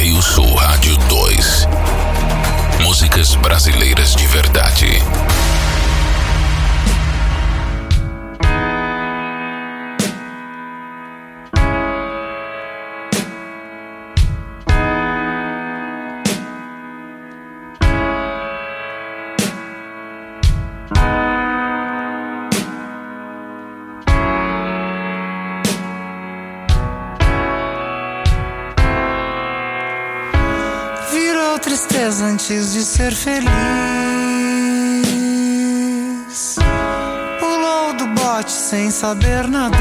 Rio Sul Rádio 2. Músicas brasileiras de verdade. Feliz. Pulou do bote sem saber nadar.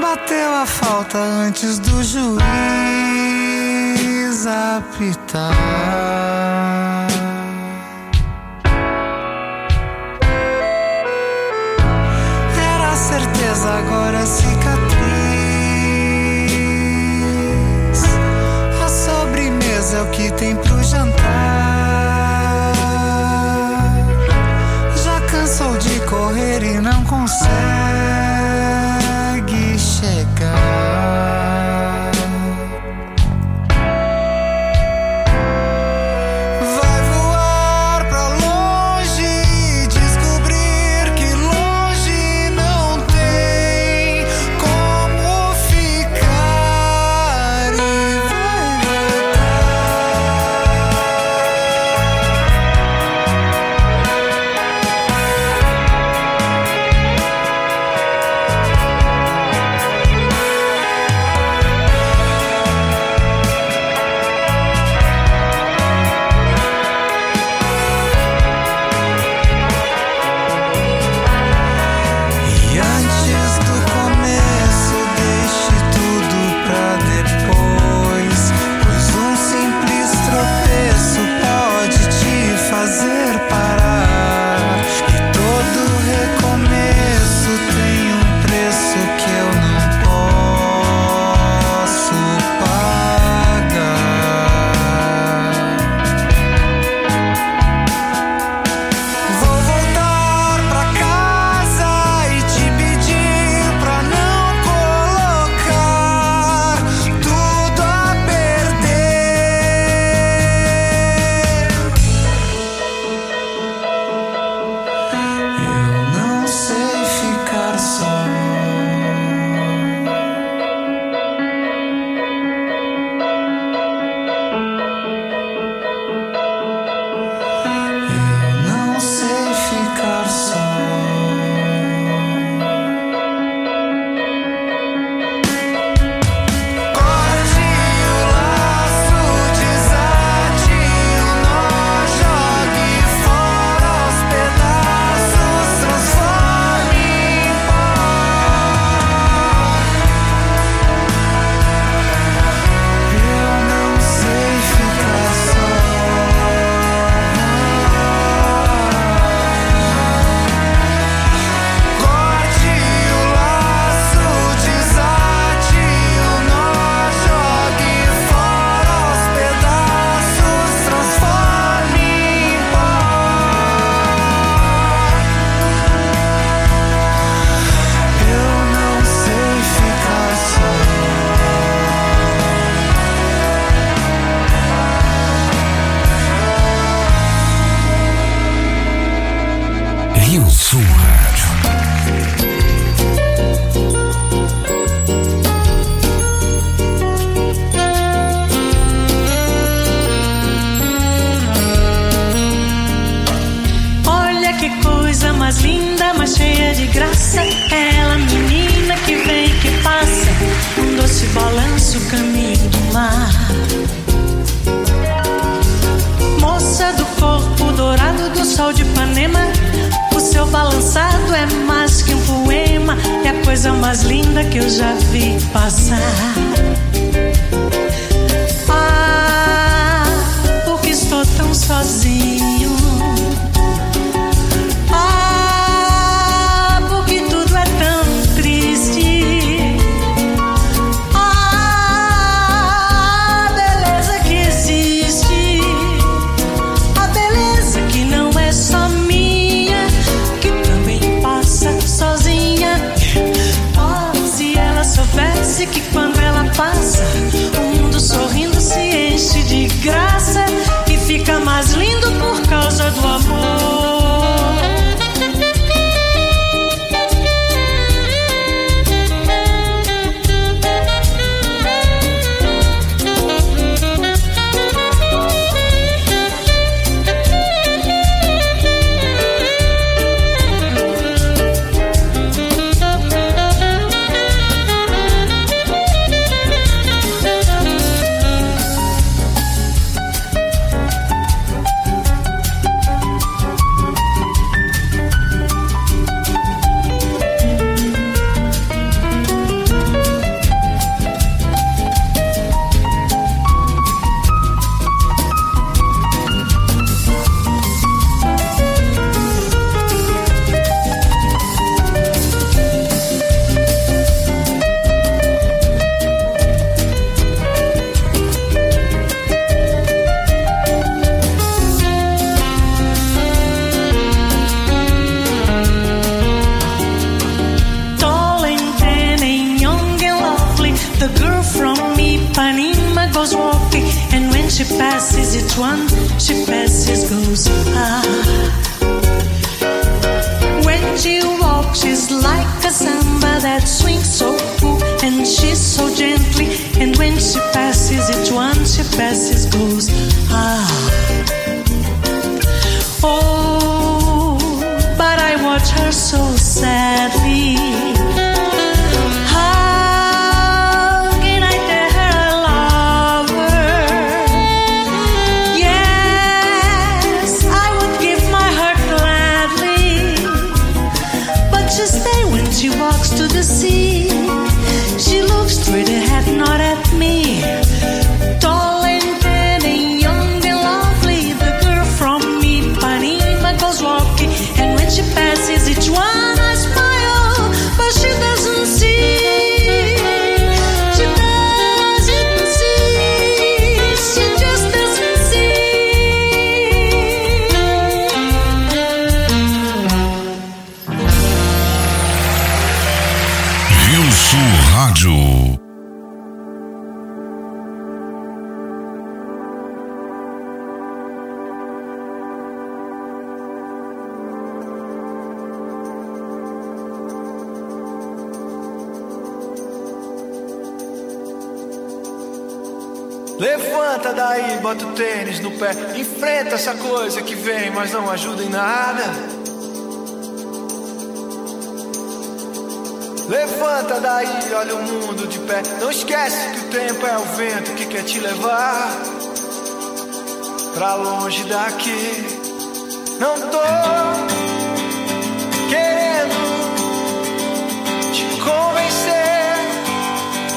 Bateu a falta antes do juiz apitar. E Sul Rádio. Levanta daí, bota o tênis no pé. Enfrenta essa coisa que vem, mas não ajuda em nada. Levanta daí, olha o mundo de pé. Não esquece que o tempo é o vento que quer te levar pra longe daqui. Não tô querendo te convencer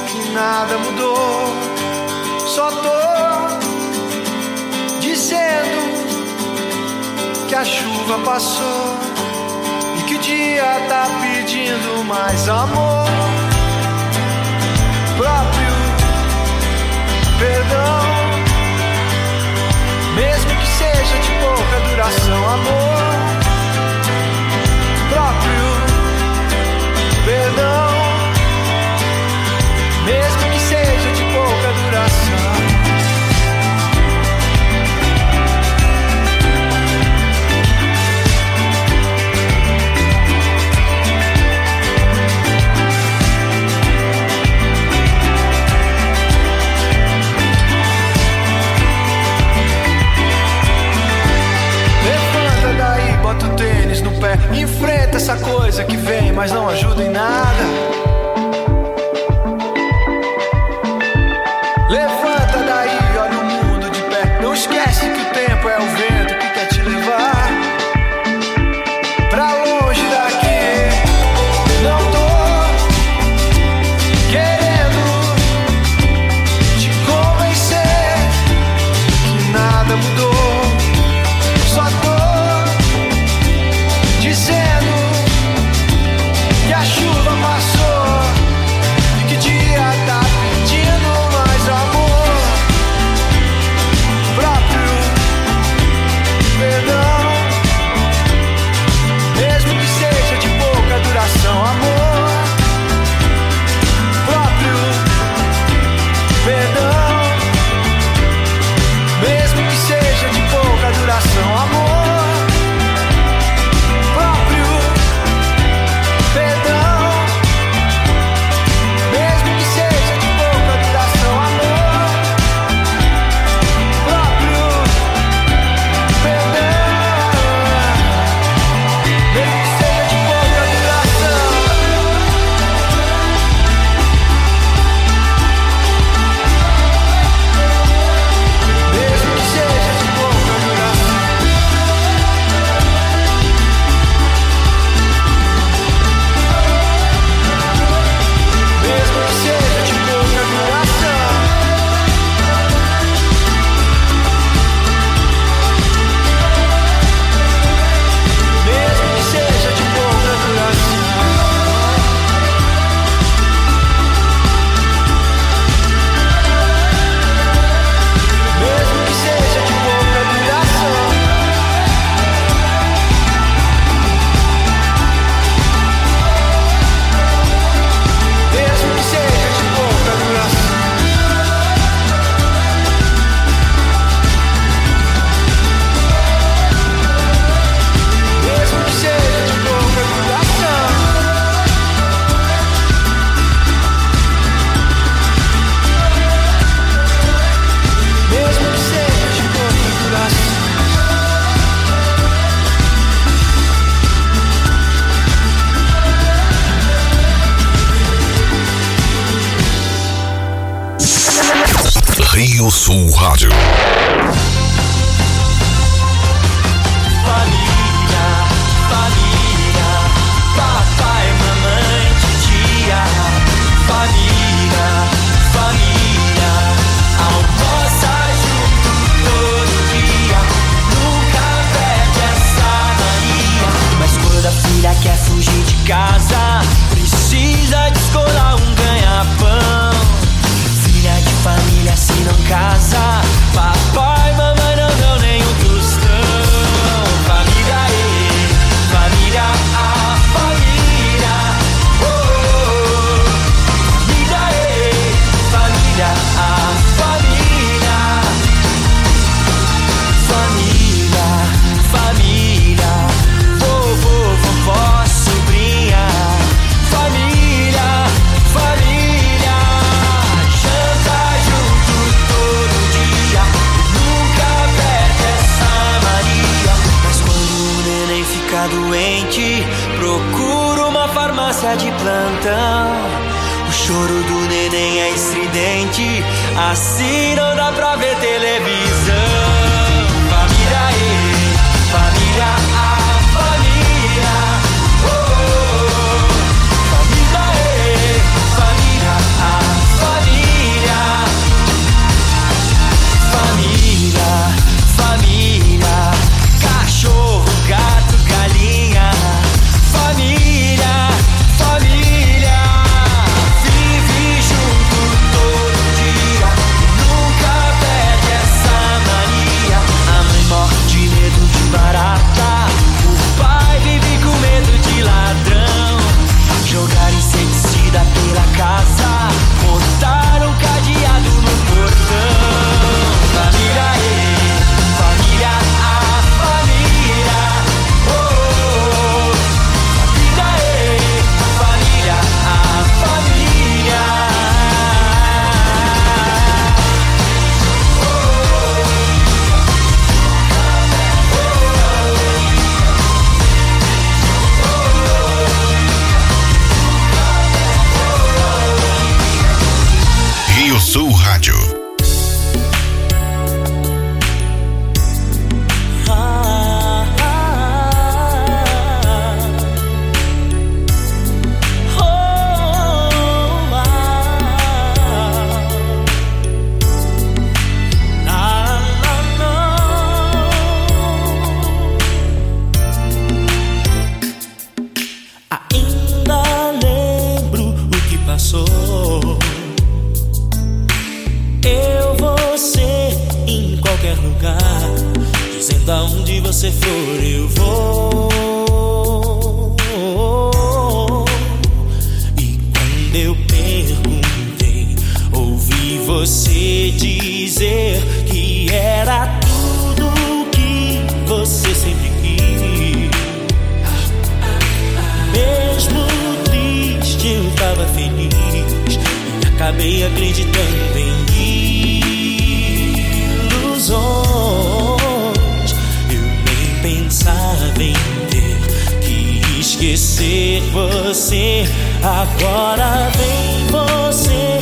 que nada mudou. Só tô dizendo que a chuva passou que o dia tá pedindo mais amor. Próprio perdão, mesmo que seja de pouca duração, amor. Próprio perdão, essa coisa que vem, mas não ajuda em nada. eu perguntei. Ouvi você dizer que era tudo o que você sempre quis. Mesmo triste, eu tava feliz e acabei acreditando em ilusões. Eu nem pensava em ter que esquecer você. Agora vem você.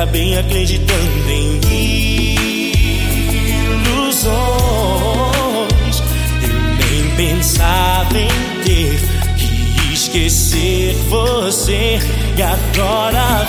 acabei acreditando em ilusões. Eu nem pensava em ter que esquecer você e agora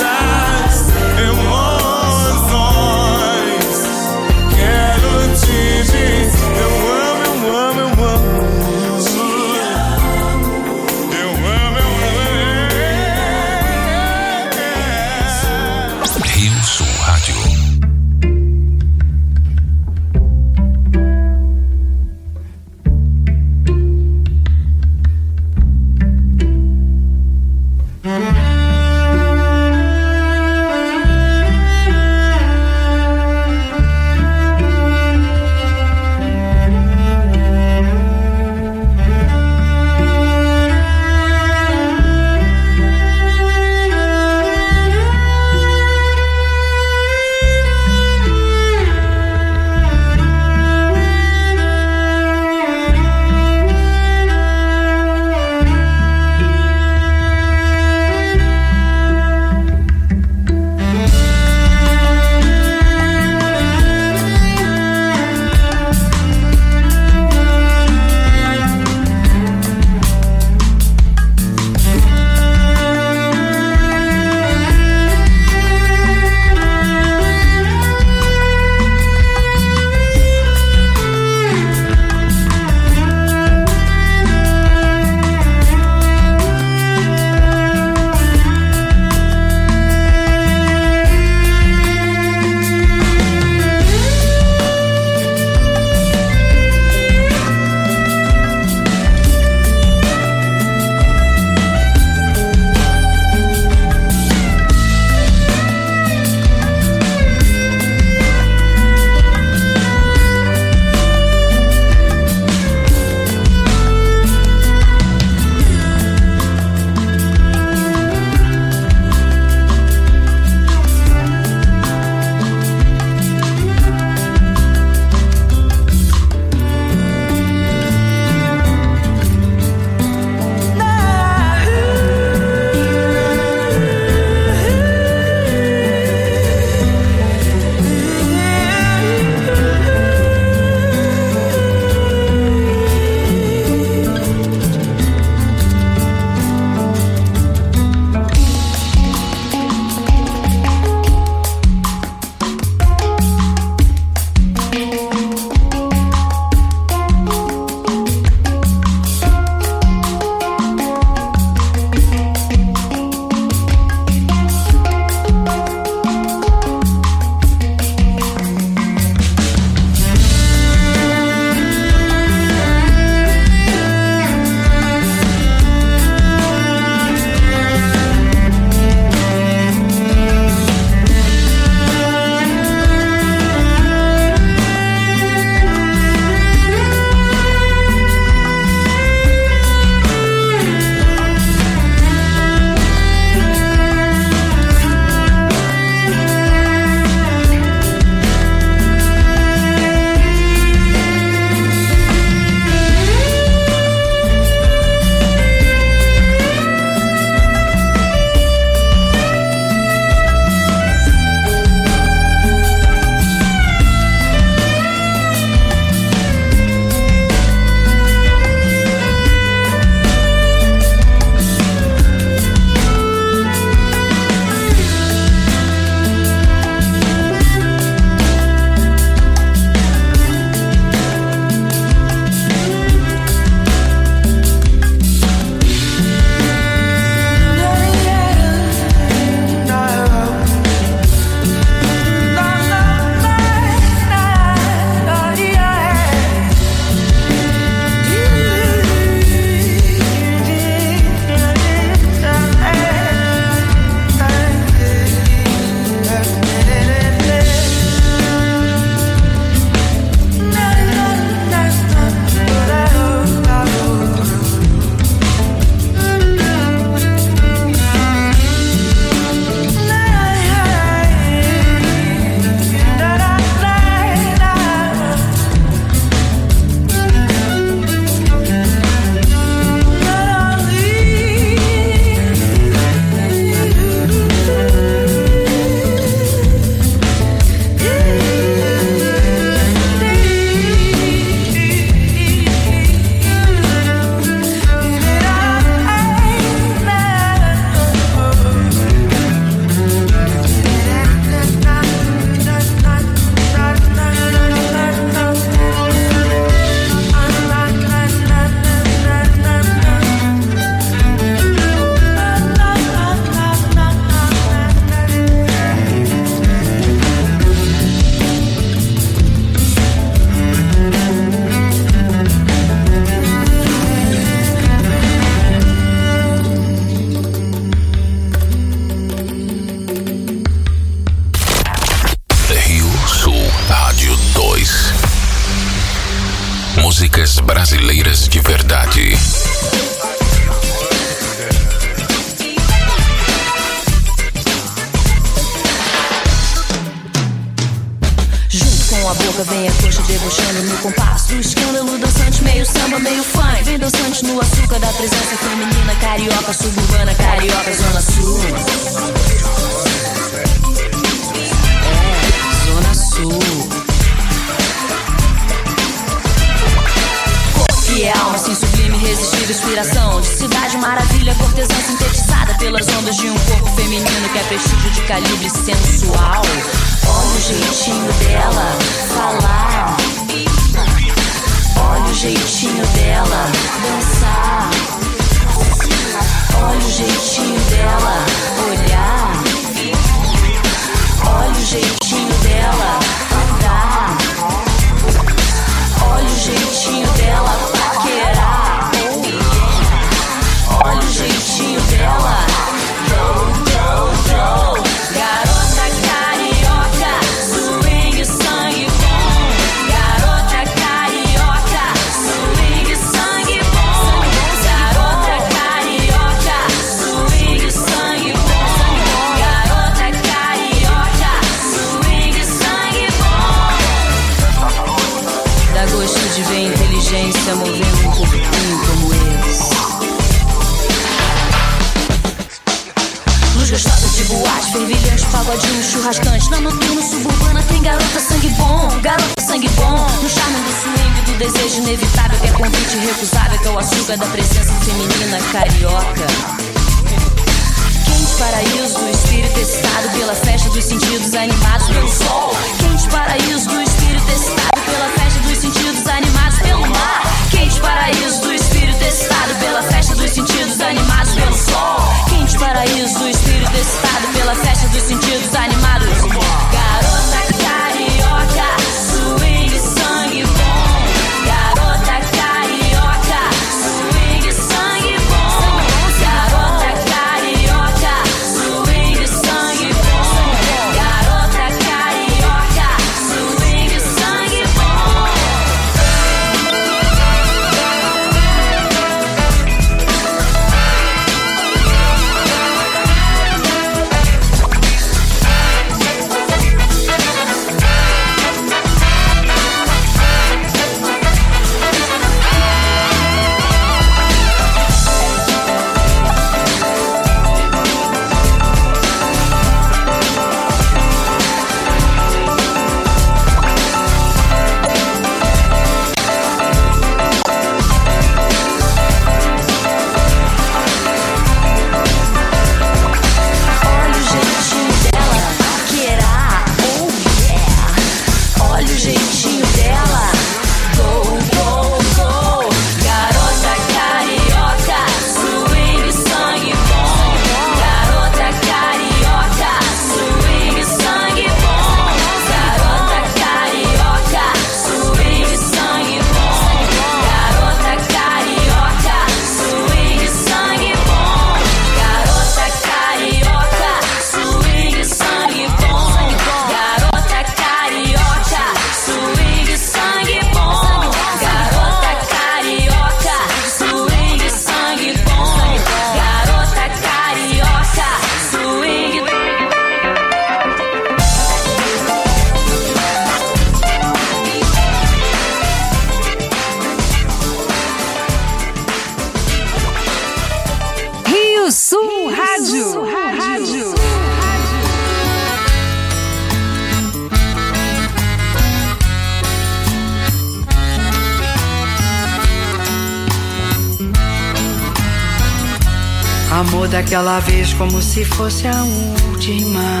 se fosse a última.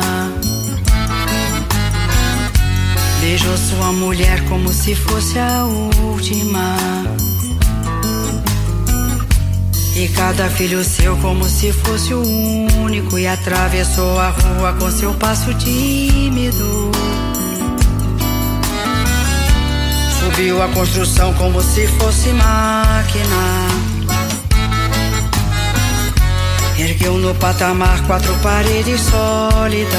Beijou sua mulher como se fosse a última. E cada filho seu como se fosse o único. E atravessou a rua com seu passo tímido. Subiu a construção como se fosse máquina. Ergueu no patamar quatro paredes sólidas.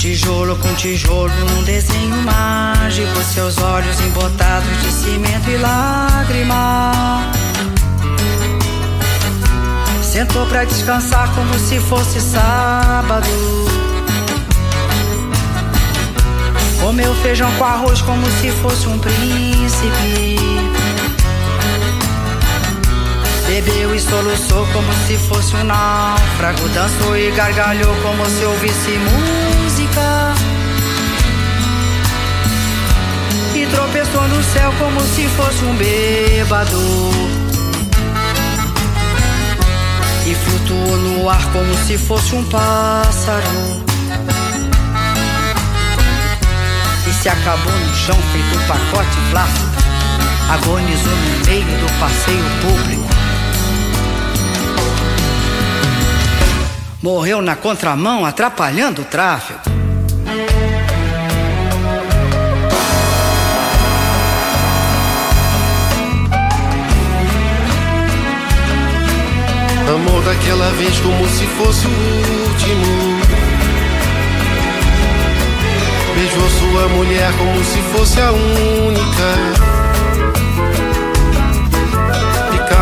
Tijolo com tijolo, um desenho mágico. Seus olhos embotados de cimento e lágrima. Sentou pra descansar como se fosse sábado. Comeu feijão com arroz como se fosse um príncipe. Bebeu e soluçou como se fosse um náufrago. Dançou e gargalhou como se ouvisse música. E tropeçou no céu como se fosse um bêbado. E flutuou no ar como se fosse um pássaro. E se acabou no chão feito um pacote plástico. Agonizou no meio do passeio público. Morreu na contramão, atrapalhando o tráfego. Amor daquela vez como se fosse o último. Beijou sua mulher como se fosse a única.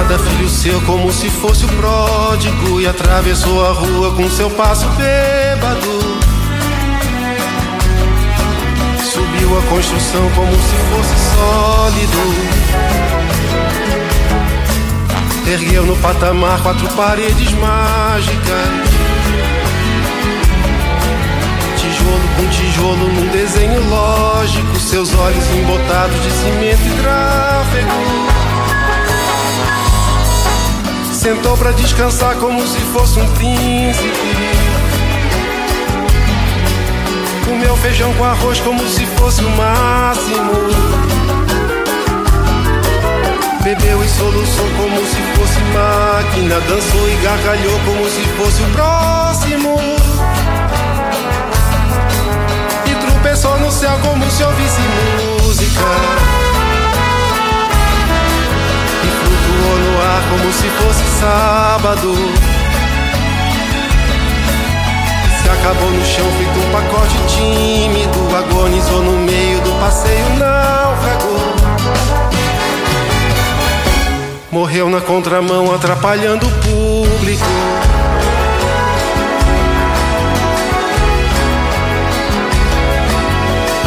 Cada filho seu como se fosse o pródigo e atravessou a rua com seu passo bêbado. Subiu a construção como se fosse sólido. Ergueu no patamar quatro paredes mágicas. Tijolo com tijolo num desenho lógico, seus olhos embotados de cimento e tráfego. Sentou pra descansar como se fosse um príncipe. Comeu feijão com arroz como se fosse o máximo. Bebeu e soluçou como se fosse máquina. Dançou e gargalhou como se fosse o próximo. E tropeçou no céu como se ouvisse música. No ar como se fosse sábado. Se acabou no chão feito um pacote tímido. Agonizou no meio do passeio náufrago. Morreu na contramão atrapalhando o público.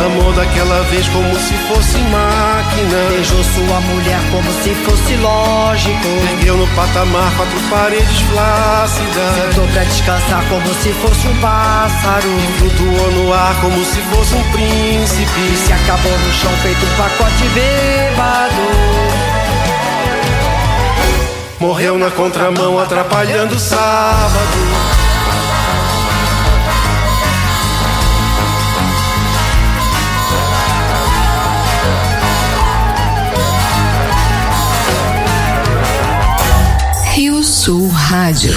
Amou daquela vez como se fosse máquina. Beijou sua mulher como se fosse lógico. Ergueu no patamar quatro paredes flácidas. Sentou pra descansar como se fosse um pássaro. E flutuou no ar como se fosse um príncipe. E se acabou no chão feito um pacote bêbado. Morreu na contramão atrapalhando o sábado. Sul Rádio.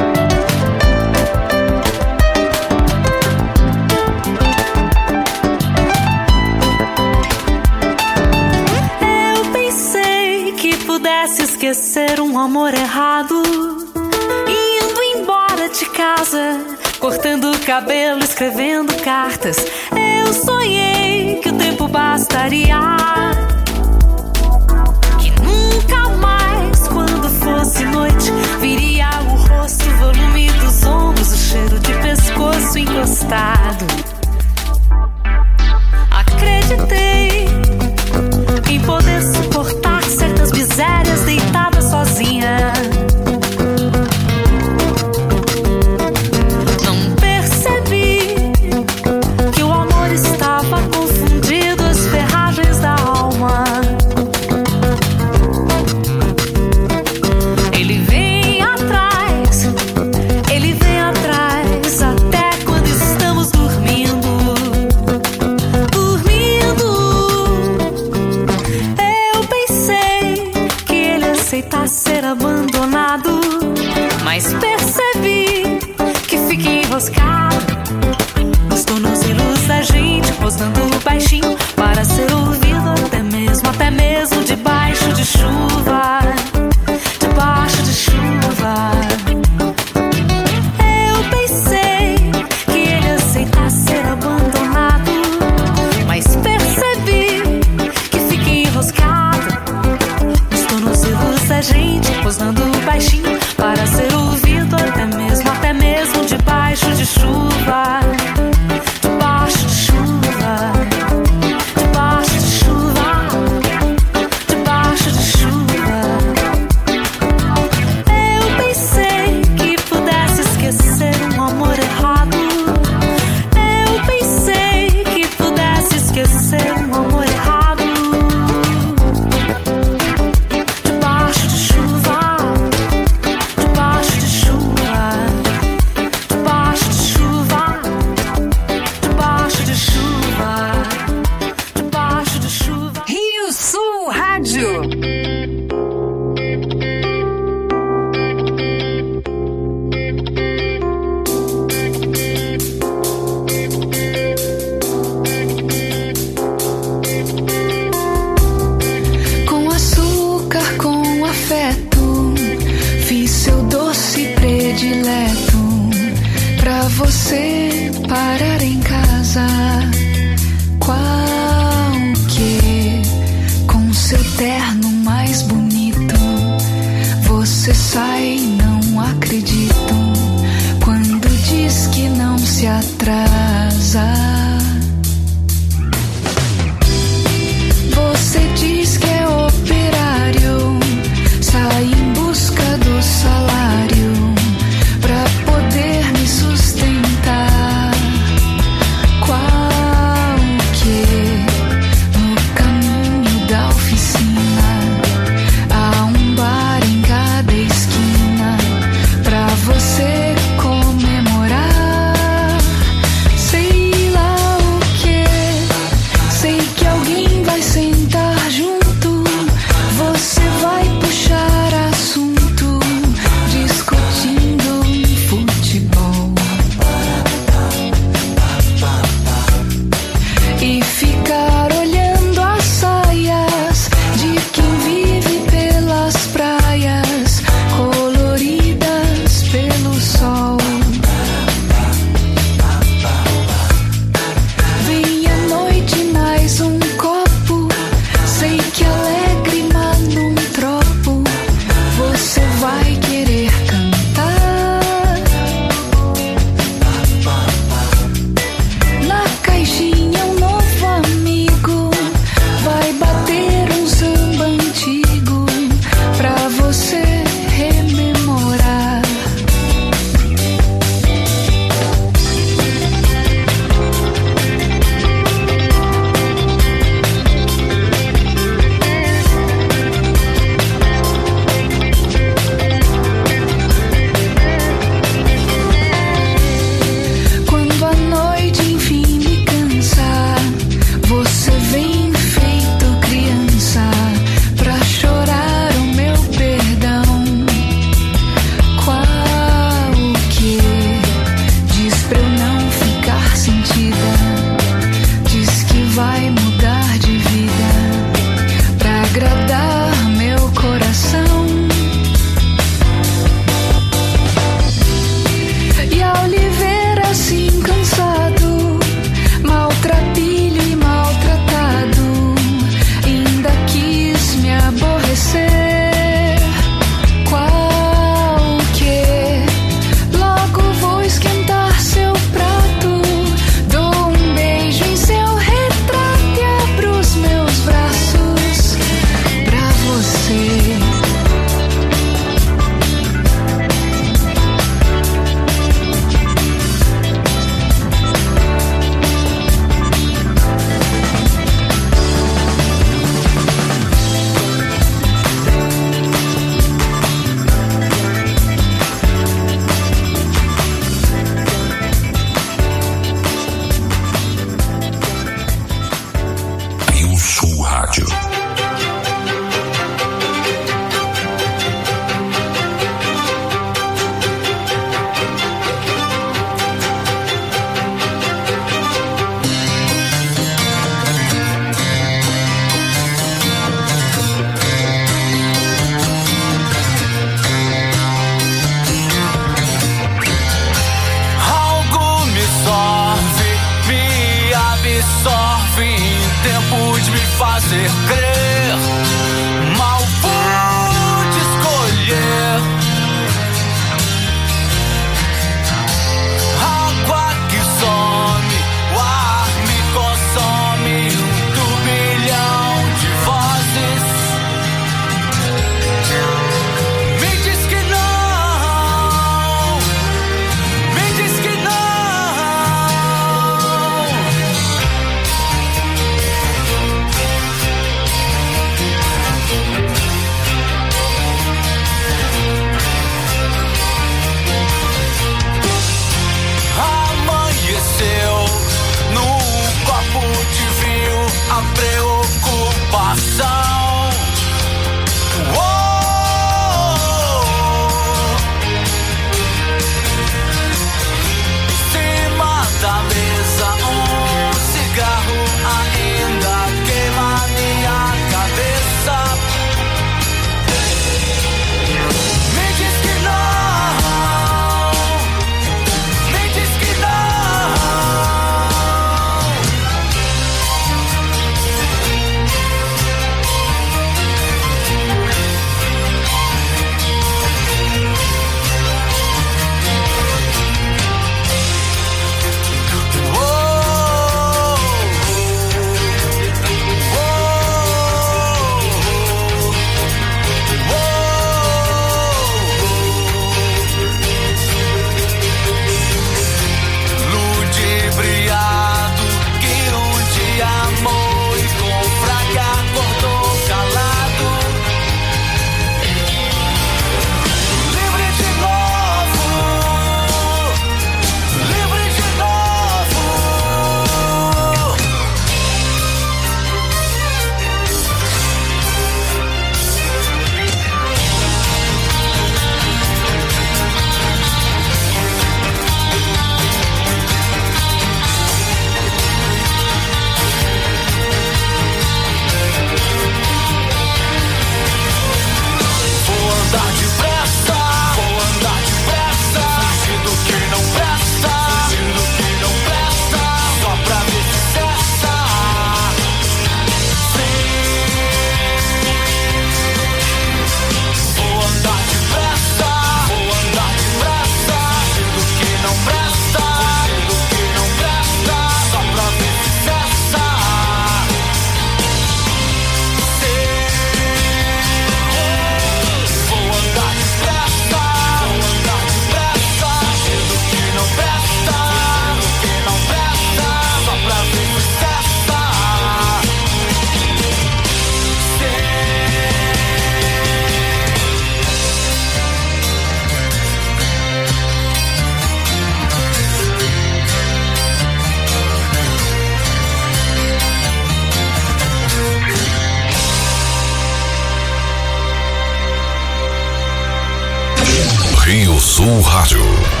Sul Rádio.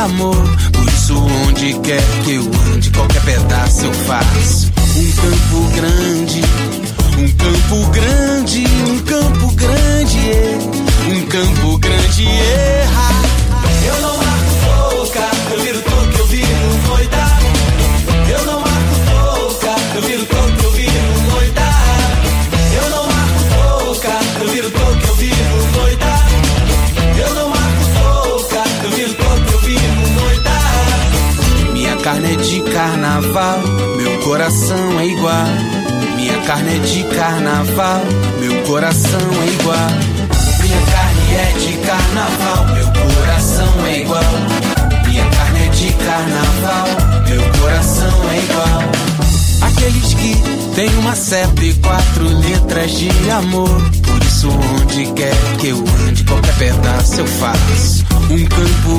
amor. de amor. Por isso, onde quer que eu ande, qualquer pedaço eu faço um campo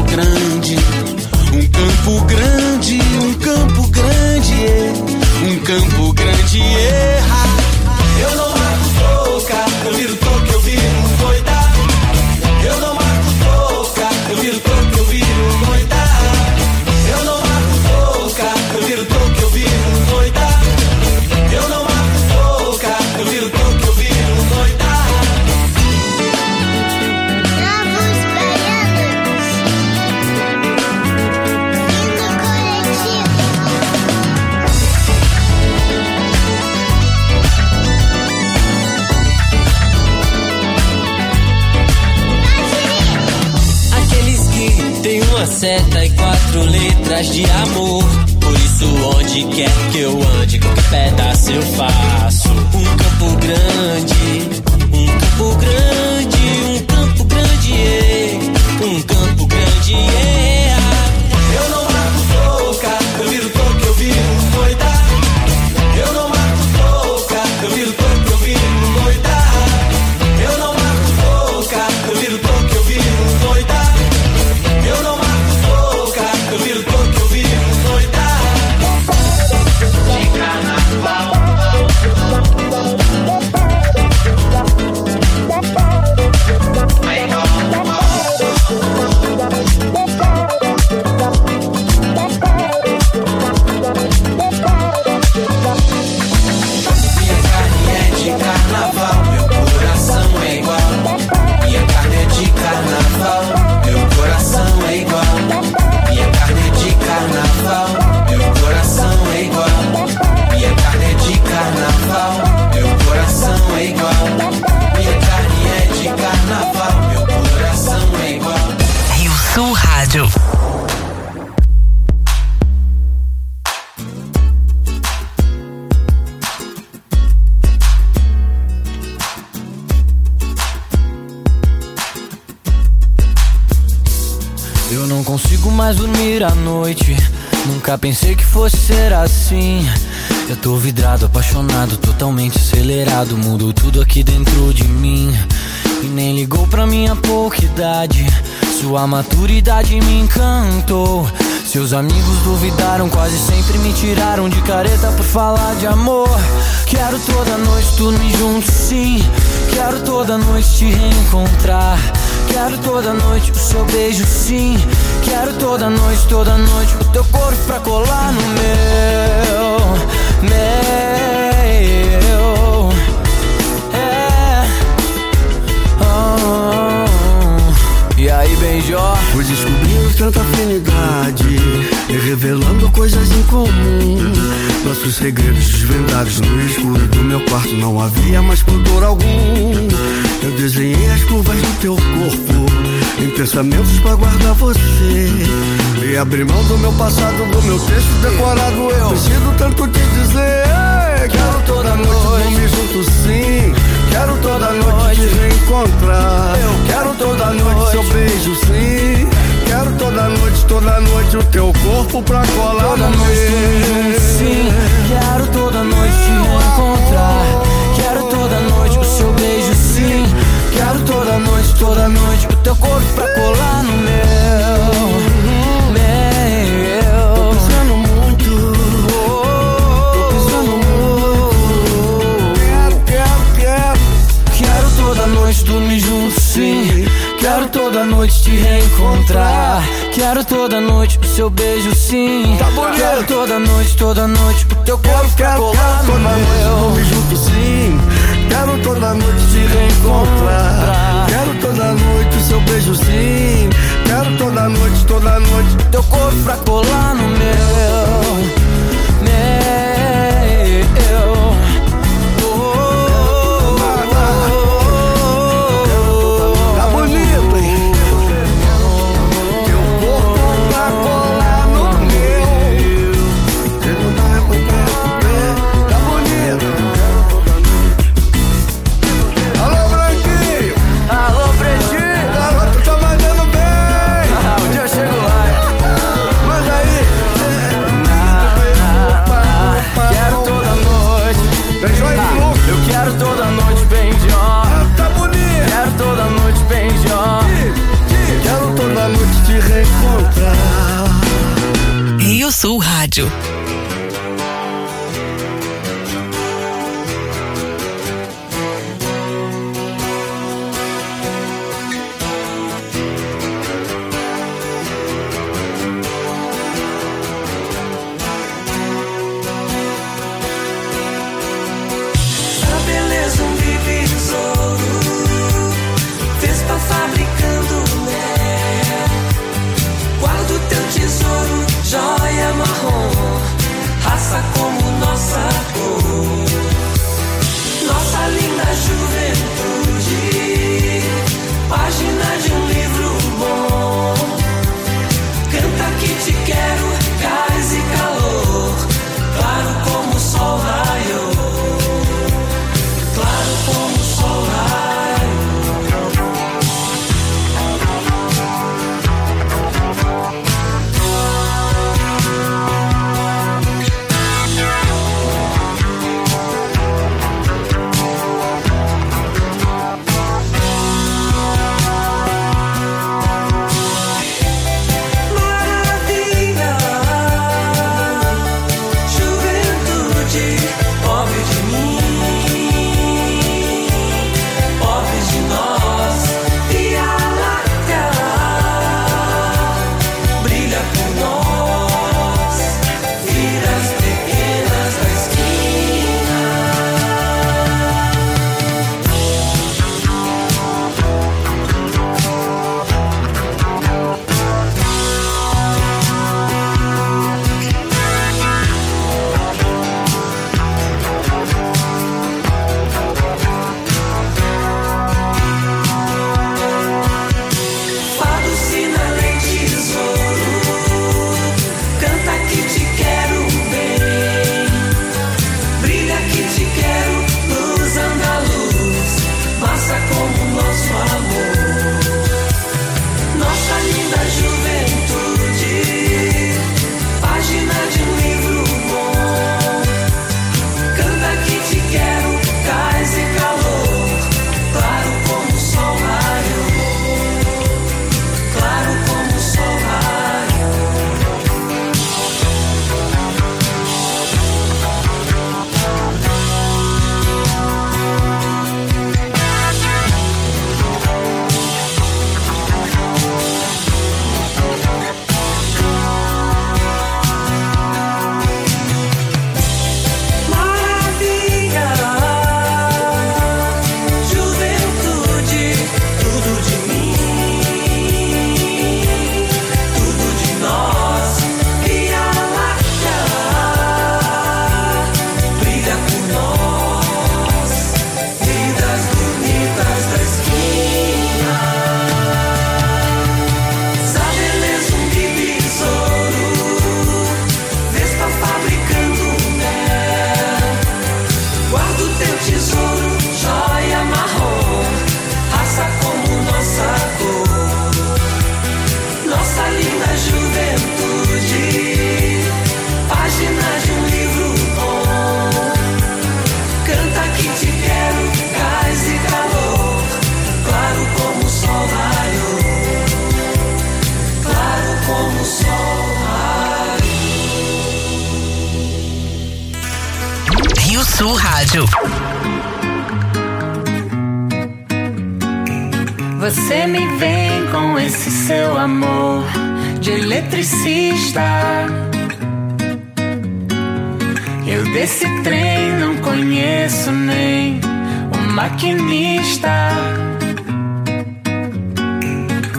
Eu tô vidrado, apaixonado, totalmente acelerado. Mudou tudo aqui dentro de mim. E nem ligou pra minha pouca idade. Sua maturidade me encantou. Seus amigos duvidaram, quase sempre me tiraram de careta por falar de amor. Quero toda noite dormir junto, sim. Quero toda noite te reencontrar. Quero toda noite o seu beijo, sim. Quero toda noite, toda noite o teu corpo pra colar no meu meu. É. Oh, oh, oh. E aí, Benjó? Foi descobrindo tanta afinidade, revelando coisas em comum. Nossos segredos desvendados no escuro do meu quarto não havia mais pudor algum. Eu desenhei as curvas do teu corpo em pensamentos pra guardar você. E abrir mão do meu passado, do meu texto decorado, eu preciso tanto te dizer. Quero toda noite, vamos junto sim. Quero toda noite te reencontrar. Eu quero toda noite seu beijo sim. Quero toda noite, toda noite o teu corpo pra colar toda no noite, meu. Sim, quero toda noite te encontrar. Quero toda noite o seu beijo sim. Quero toda noite, toda noite o teu corpo pra colar no meu. Meu. Tô precisando muito. Tô precisando muito. Quero, quero, quero. Quero toda noite dormir junto, sim. Quero toda noite te reencontrar. Quero toda noite o seu beijo, sim. Tá bonito. Quero toda noite, toda noite o teu corpo pra Quero, colar quero no toda noite meu. dormir junto, sim. Quero toda noite te reencontrar. Quero toda noite o seu beijo, sim. Quero toda noite, toda noite teu corpo pra colar no meu. Esse seu amor de eletricista. Eu desse trem não conheço nem o maquinista.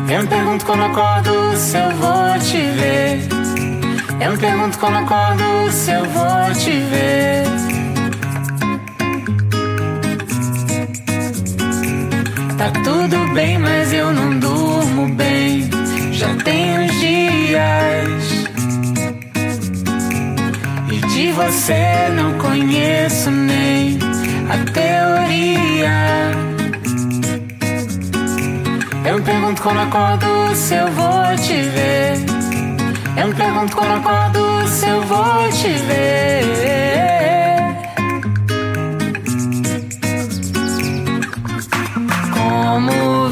Eu me pergunto quando acordo se eu vou te ver. Eu me pergunto quando acordo se eu vou te ver. Tá tudo bem, mas eu não durmo bem. Já uns dias. E de você não conheço nem a teoria. Eu me pergunto quando acordo se eu vou te ver. Eu me pergunto quando acordo se eu vou te ver.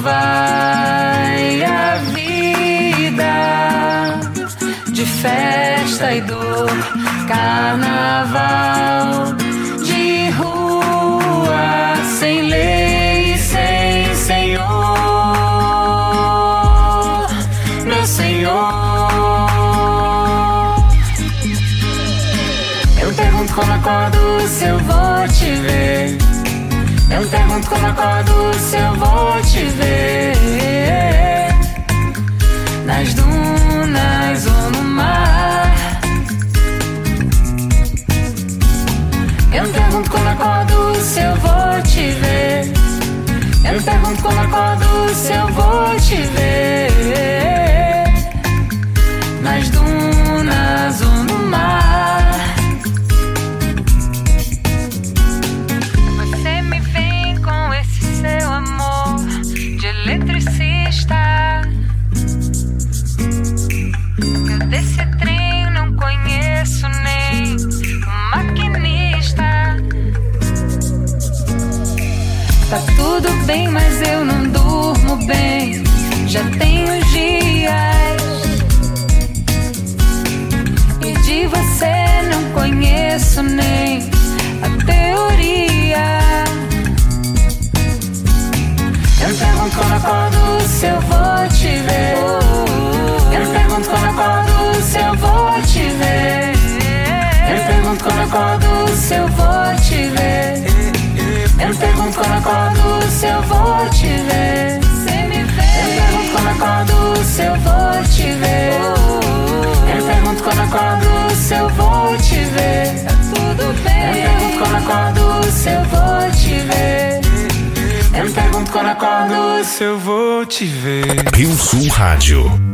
Vai a vida de festa e dor, carnaval de rua, sem lei, sem senhor, meu senhor. Eu pergunto quando acordo se eu vou te ver. Eu pergunto quando acordo se eu vou te ver. Nas dunas ou no mar. Eu pergunto quando acordo se eu vou te ver. Eu pergunto quando acordo se eu vou te ver. Nas dunas Tá tudo bem, mas eu não durmo bem. Já uns dias. E de você não conheço nem a teoria. Eu me pergunto quando acordo se eu vou te ver. Eu me pergunto quando acordo se eu vou te ver. Eu me pergunto quando acordo se eu vou te ver. Eu me pergunto quando acordo se eu vou te ver. Eu me pergunto quando acordo se eu vou te ver. Eu me pergunto quando acordo se eu vou te ver. Tá tudo bem. Eu me pergunto quando acordo se eu vou te ver. Eu me pergunto quando acordo se eu vou te ver. Rio Sul Rádio.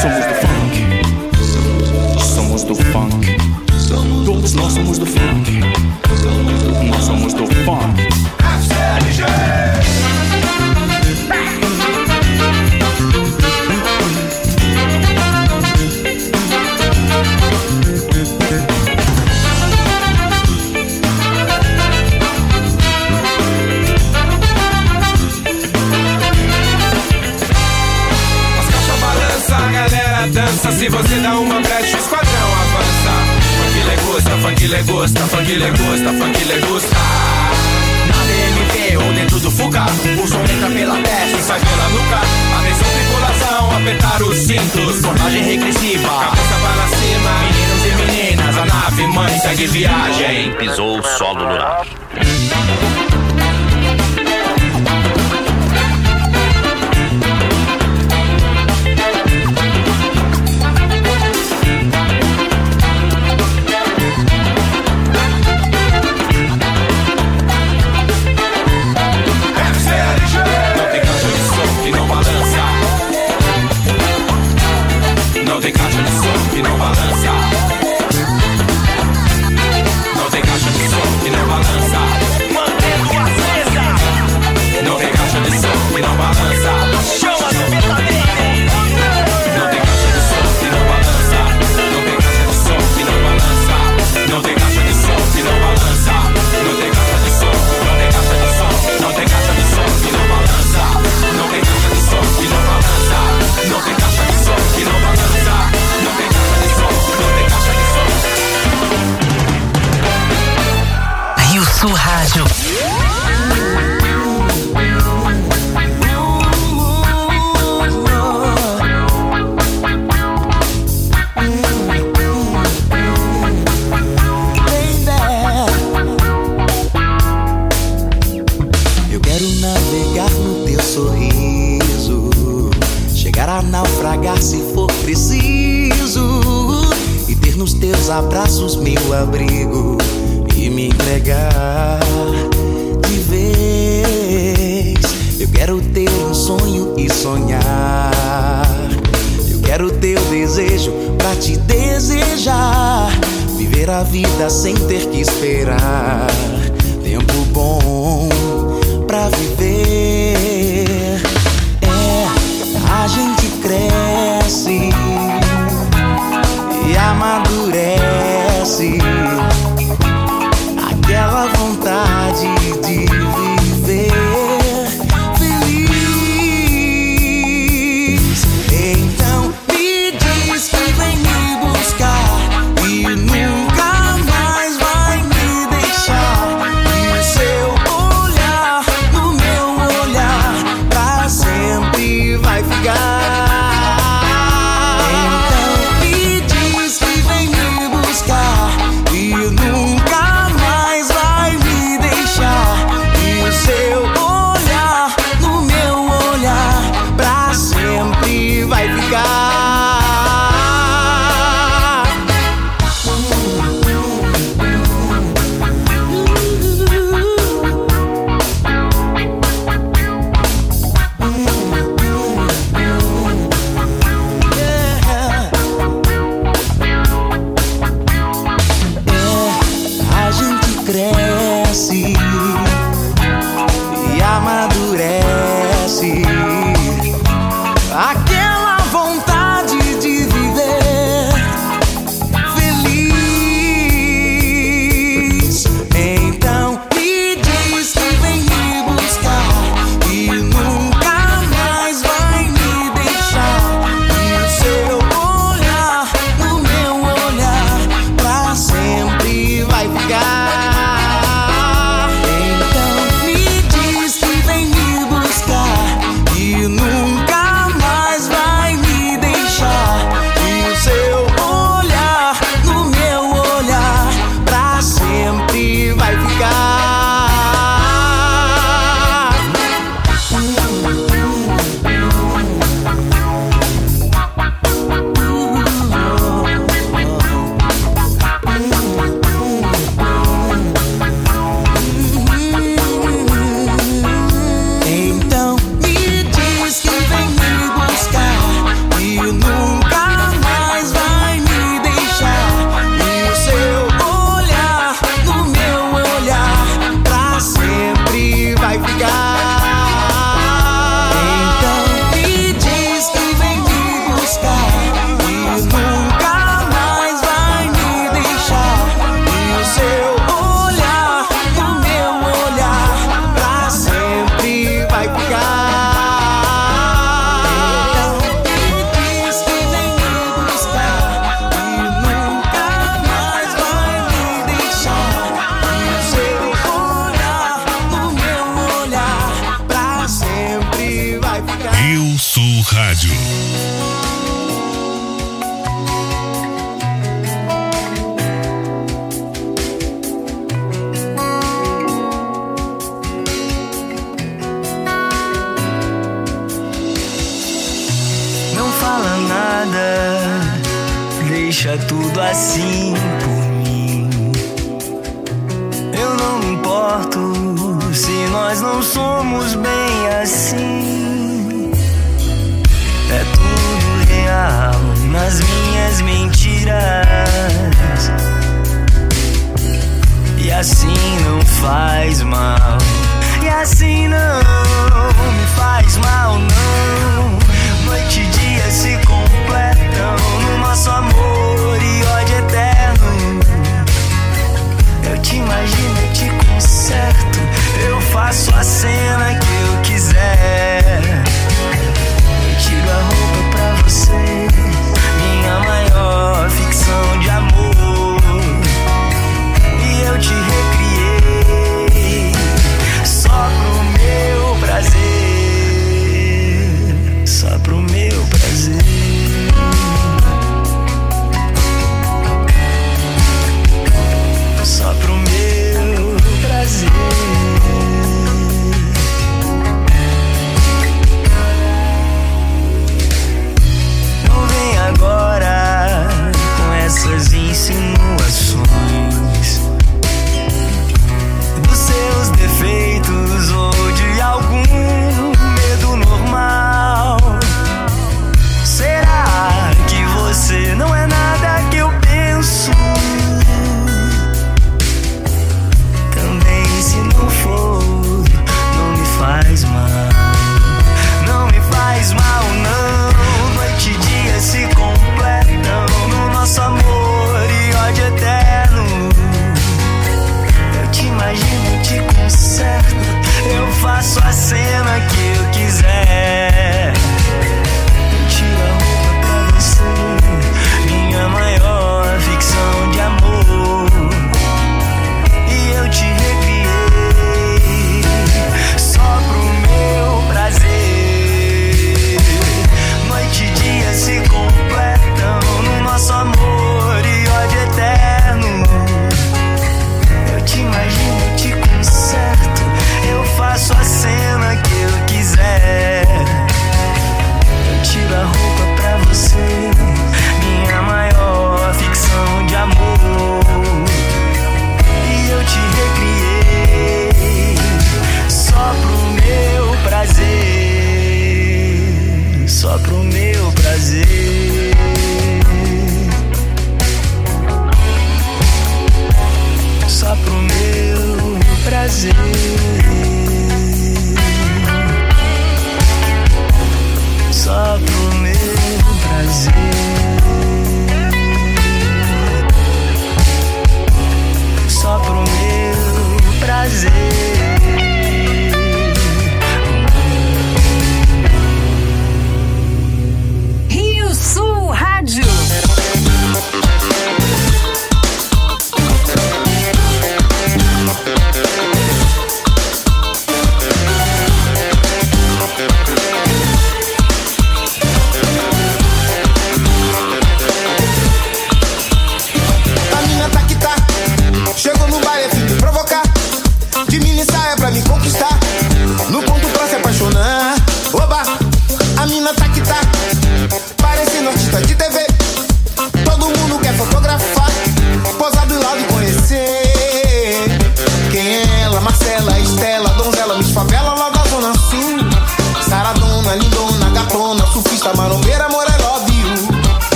Somos do funk. Somos do funk. Todos nós somos do funk. Nós somos do funk. que ele gosta, funk que lhe Na DMV ou dentro do Fuca O som entra pela testa e sai pela nuca. Atenção tripulação, apertar os cintos Contagem regressiva, cabeça para cima Meninos e meninas, a nave mãe segue viagem. Pisou o solo do lunar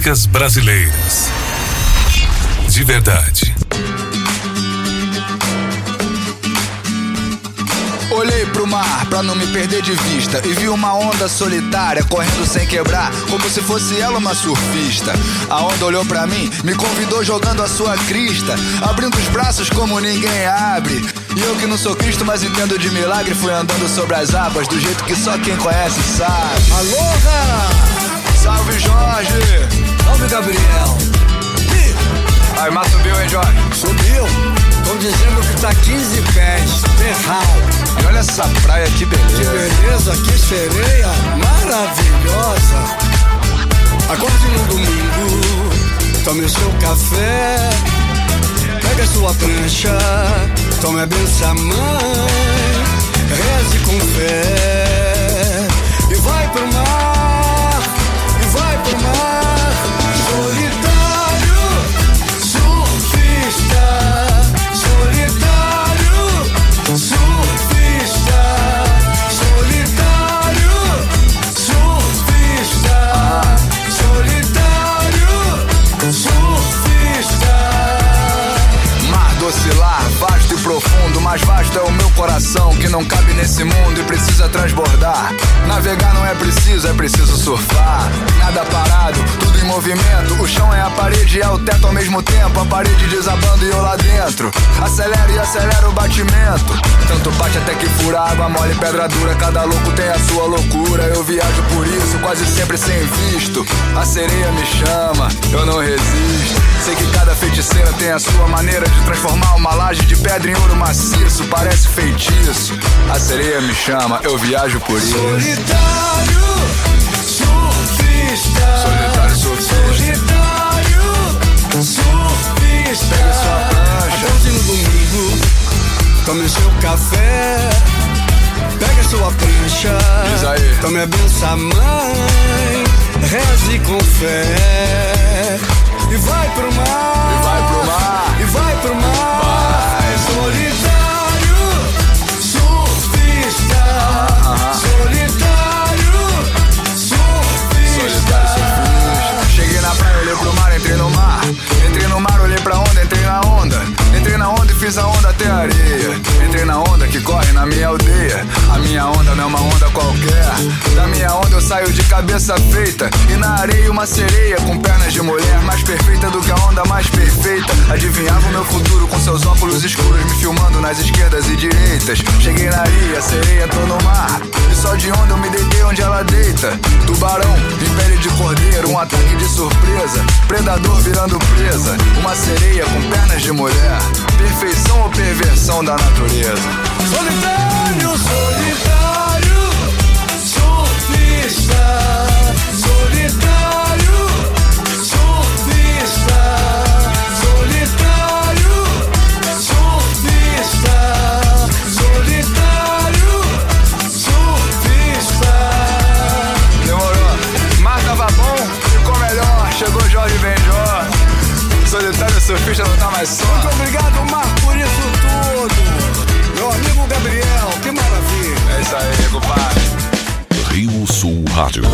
Músicas brasileiras. De verdade. Olhei pro mar pra não me perder de vista e vi uma onda solitária correndo sem quebrar, como se fosse ela uma surfista. A onda olhou pra mim, me convidou jogando a sua crista, abrindo os braços como ninguém abre. E eu que não sou Cristo, mas entendo de milagre, fui andando sobre as águas do jeito que só quem conhece sabe. Aloha! Salve Jorge! Salve Gabriel! Aí, mas subiu, hein, Jorge? Subiu! Estão dizendo que tá 15 pés, terral. E olha essa praia, que beleza. Que beleza, que sereia maravilhosa. Acorde no domingo, tome o seu café, pega sua prancha, tome a benção, mãe, reze com fé e vai pro mar, que não cabe nesse mundo e precisa transbordar. Navegar não é preciso, é preciso surfar. Nada parado, tudo em movimento. O chão é a parede e é o teto ao mesmo tempo. A parede desabando e eu lá dentro. Acelera e acelera o batimento. Tanto bate até que fura água mole, pedra dura. Cada louco tem a sua loucura. Eu viajo por isso, quase sempre sem visto. A sereia me chama, eu não resisto. Sei que cada feiticeira tem a sua maneira de transformar uma laje de pedra em ouro maciço. Parece feitiço. A sereia me chama, eu viajo por isso. Solitário, surfista. Solitário, surfista. Solitário, surfista. Pega sua prancha. Acorde no domingo, tome seu café. Pega sua prancha. Diz aí. Tome a benção, mãe. Reze com fé. E vai pro mar. E vai pro mar. E vai pro mar. Solitário, surfista. Solitário, surfista. Solitário, surfista. Cheguei na praia, olhei pro mar, entrei no mar. Entrei no mar, olhei pra onda, entrei na onda. Entrei na onda e fiz a onda até a areia. Entrei na onda que corre na minha aldeia. A minha onda não é uma onda saiu de cabeça feita. E na areia uma sereia com pernas de mulher mais perfeita do que a onda mais perfeita. Adivinhava o meu futuro com seus óculos escuros me filmando nas esquerdas e direitas. Cheguei na areia, sereia tô no mar. E só de onda eu me deitei onde ela deita. Tubarão império pele de cordeiro, um ataque de surpresa. Predador virando presa. Uma sereia com pernas de mulher. Perfeição ou perversão da natureza? Solidão! não tá mais só. Muito obrigado, Marco, por isso tudo. Meu amigo Gabriel, que maravilha. É isso aí, compadre. Rio Sul Rádio.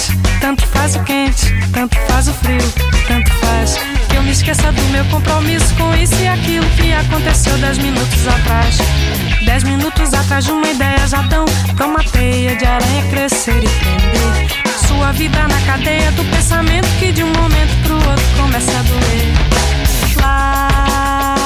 faz, tanto faz o quente, tanto faz o frio, tanto faz que eu me esqueça do meu compromisso com isso e aquilo que aconteceu dez minutos atrás. Dez minutos atrás de uma ideia já tão pra uma teia de aranha crescer e prender. Sua vida na cadeia do pensamento que de um momento pro outro começa a doer. Lá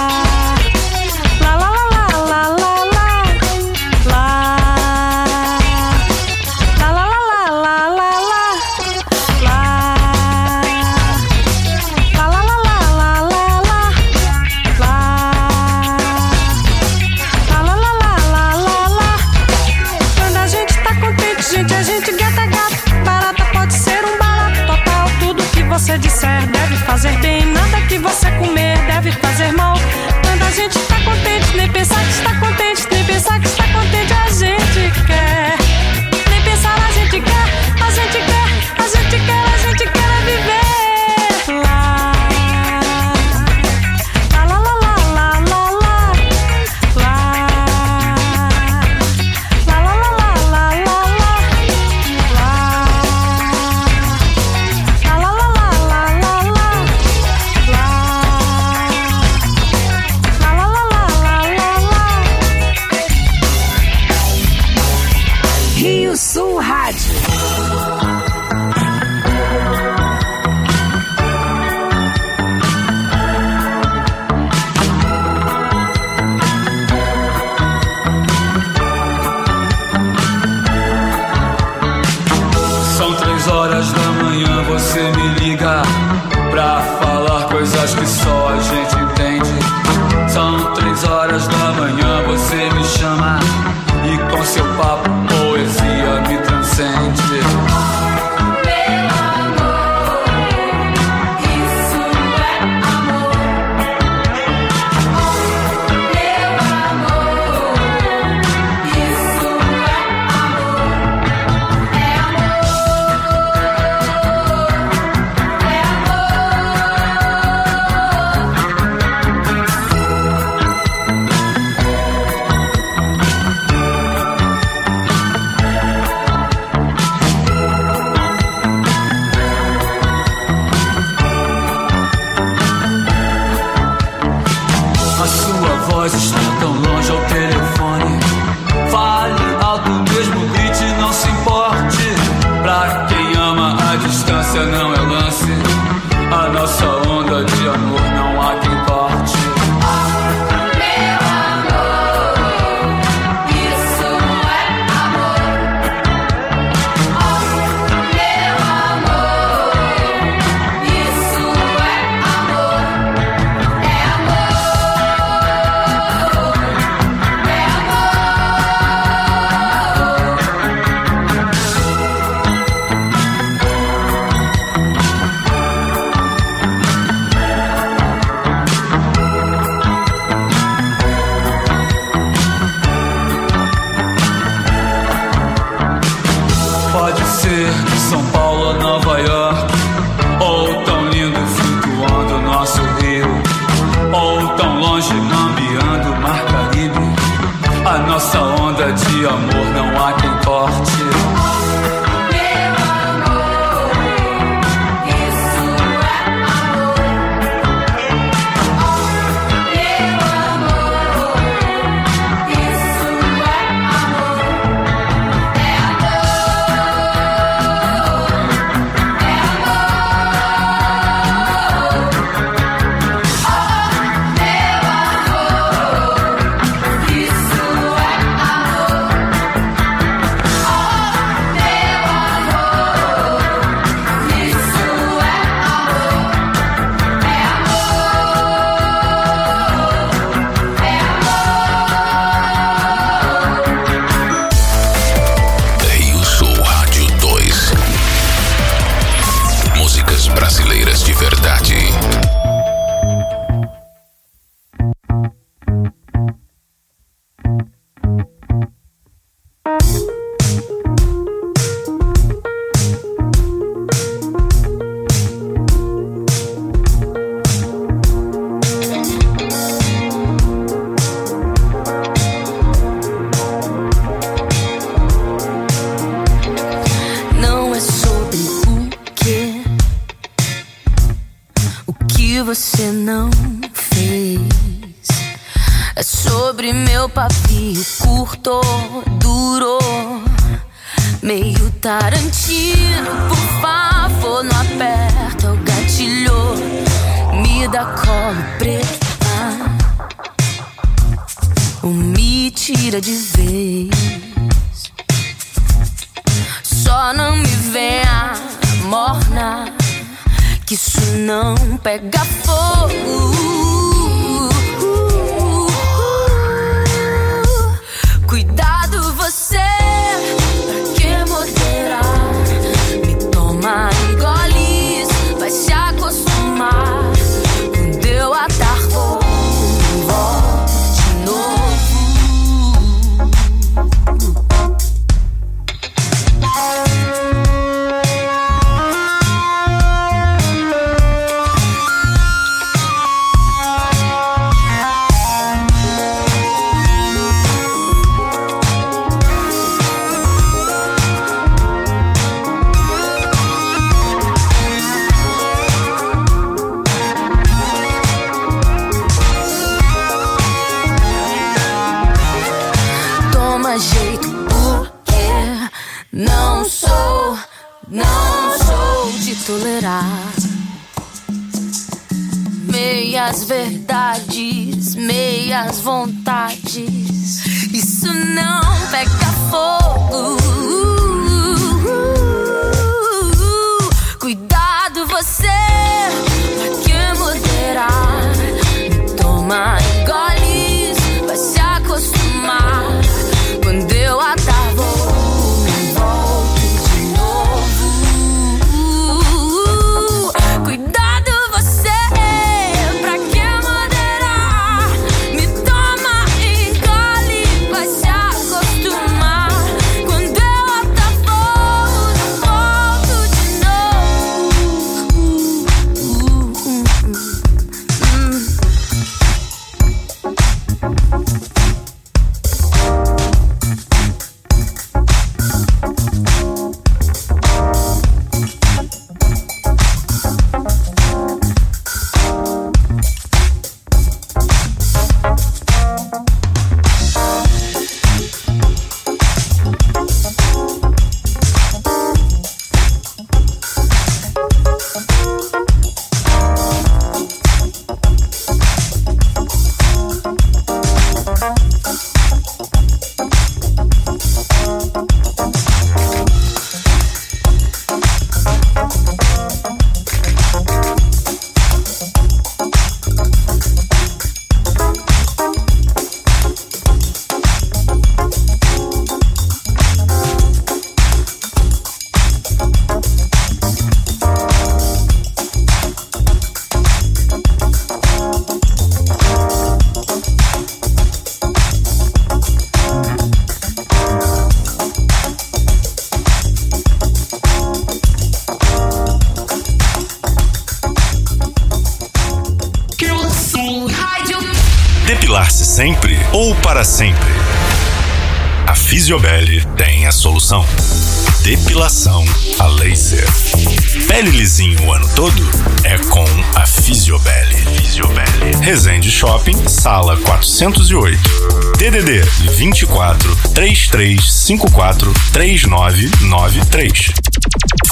408. DDD 24 3354 3993.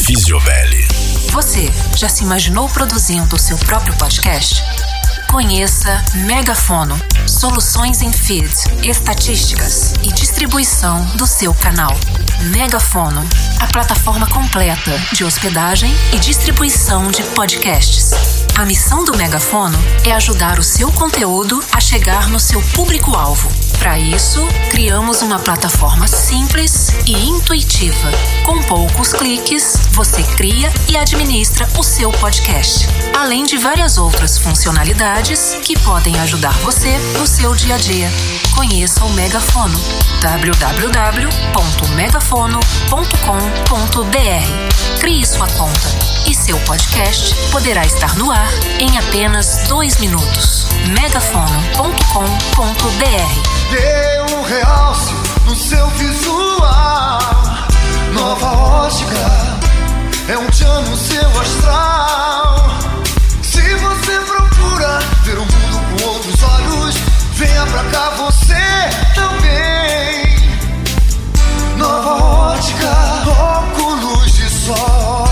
Fisiobel. Você já se imaginou produzindo o seu próprio podcast? Conheça Megafono, soluções em feed, estatísticas e distribuição do seu canal. Megafono, a plataforma completa de hospedagem e distribuição de podcasts. A missão do Megafono é ajudar o seu conteúdo a chegar no seu público-alvo. Para isso, criamos uma plataforma simples e intuitiva. Com poucos cliques, você cria e administra o seu podcast, além de várias outras funcionalidades que podem ajudar você no seu dia a dia. Conheça o Megafono www.megafono.com.br. Crie sua conta e seu podcast poderá estar no ar em apenas dois minutos. megafono.com.br Dê um realce no seu visual. Nova ótica é um tchan no seu astral. Se você procura ver o mundo com outros olhos, venha pra cá você também. Nova ótica, óculos de sol.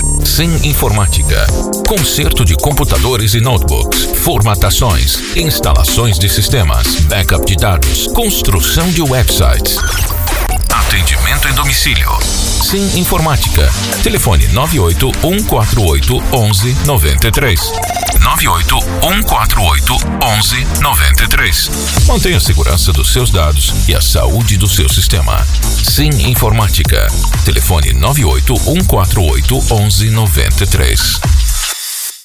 Sim Informática. Conserto de computadores e notebooks, formatações, instalações de sistemas, backup de dados, construção de websites. Atendimento em domicílio. Sim Informática. Telefone 98 148 1193. 98 148 1193. Mantenha a segurança dos seus dados e a saúde do seu sistema. Sim Informática. Telefone 98 148 1193.